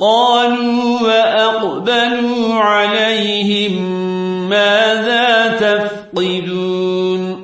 قالوا وأقبلوا عليهم ماذا تفقدون؟